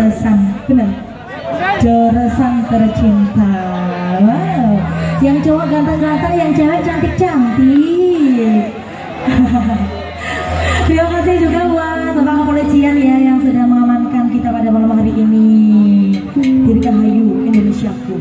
Joresan benar. Joresan tercinta. Wow. Yang cowok ganteng-ganteng Yang cewek cantik-cantik Terima kasih juga buat Bapak kepolisian ya Yang sudah mengamankan kita pada malam hari ini. Dirgahayu Indonesiaku